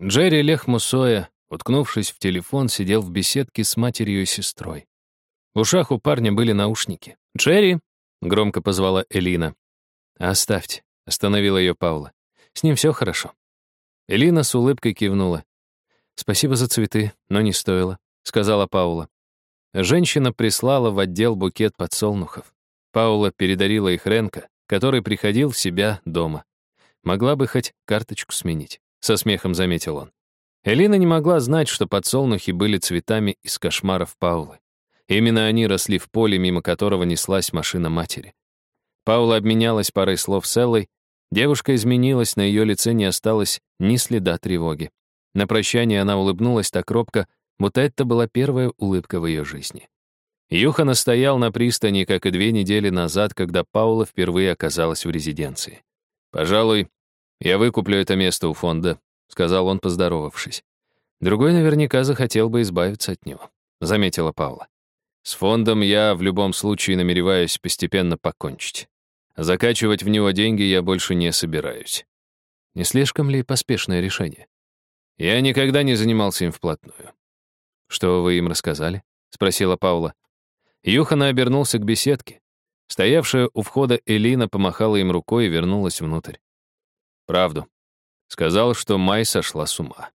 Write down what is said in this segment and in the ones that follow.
Джерри Лехмусоя, уткнувшись в телефон, сидел в беседке с матерью и сестрой. В ушах у парня были наушники. «Джерри!» — громко позвала Элина. «Оставьте», — остановила ее Паула. «С ним все хорошо». Элина с улыбкой кивнула. «Спасибо за цветы, но не стоило», — сказала Паула. Женщина прислала в отдел букет подсолнухов. Паула передарила их Ренко, который приходил в себя дома. Могла бы хоть карточку сменить, со смехом заметил он. Элина не могла знать, что подсолнухи были цветами из кошмаров Паулы. Именно они росли в поле, мимо которого неслась машина матери. Паула обменялась парой слов с Эллой. Девушка изменилась, на ее лице не осталось ни следа тревоги. На прощание она улыбнулась так робко, будто это была первая улыбка в ее жизни. Юхан стоял на пристани, как и две недели назад, когда Паула впервые оказалась в резиденции. «Пожалуй, я выкуплю это место у фонда», — сказал он, поздоровавшись. «Другой наверняка захотел бы избавиться от него», — заметила Паула. «С фондом я в любом случае намереваюсь постепенно покончить. Закачивать в него деньги я больше не собираюсь». Не слишком ли поспешное решение? Я никогда не занимался им вплотную. «Что вы им рассказали?» — спросила Паула. Юхана обернулся к беседке. Стоявшая у входа Элина помахала им рукой и вернулась внутрь. «Правду». Сказал, что Май сошла с ума.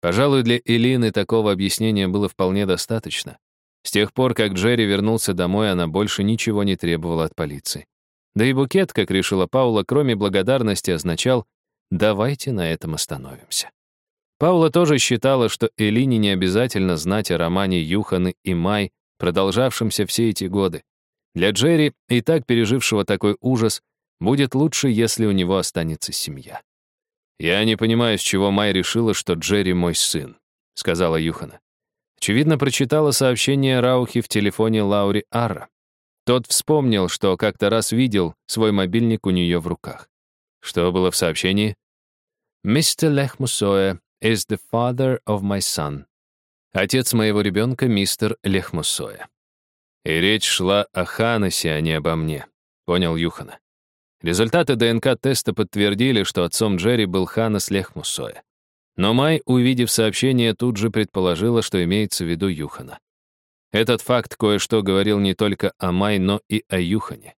Пожалуй, для Элины такого объяснения было вполне достаточно. С тех пор, как Джерри вернулся домой, она больше ничего не требовала от полиции. Да и букет, как решила Паула, кроме благодарности, означал «давайте на этом остановимся». Паула тоже считала, что Элине не обязательно знать о романе Юханы и Май, продолжавшемся все эти годы. Для Джерри, и так пережившего такой ужас, будет лучше, если у него останется семья. «Я не понимаю, с чего Май решила, что Джерри мой сын», — сказала Юхана. Очевидно, прочитала сообщение Раухи в телефоне Лаури Арра. Тот вспомнил, что как-то раз видел свой мобильник у нее в руках. Что было в сообщении? «Мистер Лехмусоя is the father of my son». Отец моего ребенка — мистер Лехмусоя. И речь шла о Ханасе, а не обо мне, понял Юхана. Результаты ДНК-теста подтвердили, что отцом Джерри был Ханас Лехмусоя. Но Май, увидев сообщение, тут же предположила, что имеется в виду Юхана. Этот факт кое-что говорил не только о Май, но и о Юхане.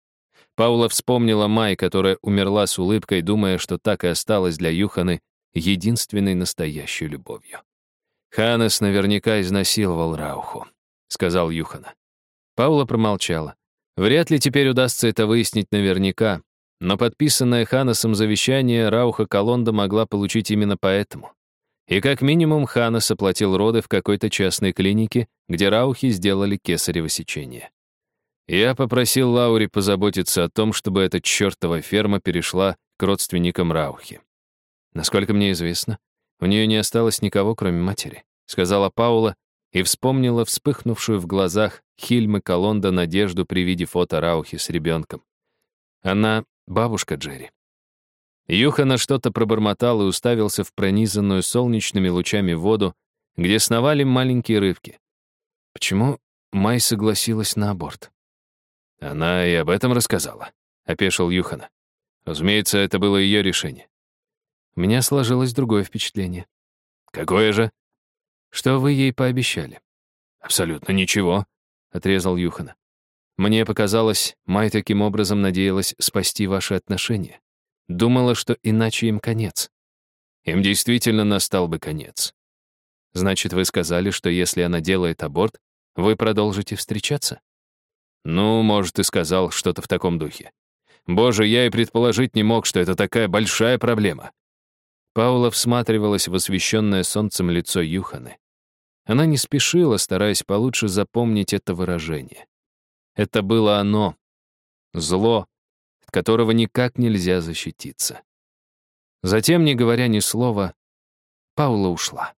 Паула вспомнила Май, которая умерла с улыбкой, думая, что так и осталась для Юханы единственной настоящей любовью. «Ханес наверняка изнасиловал Рауху», — сказал Юхана. Паула промолчала. Вряд ли теперь удастся это выяснить наверняка, но подписанное Ханасом завещание Рауха Колонда могла получить именно поэтому. И как минимум Ханас оплатил роды в какой-то частной клинике, где Раухи сделали кесарево сечение. Я попросил Лаури позаботиться о том, чтобы эта чертова ферма перешла к родственникам Раухи. Насколько мне известно, у нее не осталось никого, кроме матери, сказала Паула и вспомнила вспыхнувшую в глазах Хильмы Колонда надежду при виде фото Раухи с ребенком. Она бабушка Джерри. Юхана что-то пробормотал и уставился в пронизанную солнечными лучами воду, где сновали маленькие рыбки. Почему Май согласилась на аборт? Она и об этом рассказала, — опешил Юхана. Разумеется, это было ее решение. У меня сложилось другое впечатление. Какое же? Что вы ей пообещали? Абсолютно ничего, — отрезал Юхана. Мне показалось, Май таким образом надеялась спасти ваши отношения. Думала, что иначе им конец. Им действительно настал бы конец. Значит, вы сказали, что если она делает аборт, вы продолжите встречаться? Ну, может, и сказал что-то в таком духе. Боже, я и предположить не мог, что это такая большая проблема. Паула всматривалась в освещенное солнцем лицо Юханы. Она не спешила, стараясь получше запомнить это выражение. Это было оно. Зло, от которого никак нельзя защититься. Затем, не говоря ни слова, Паула ушла.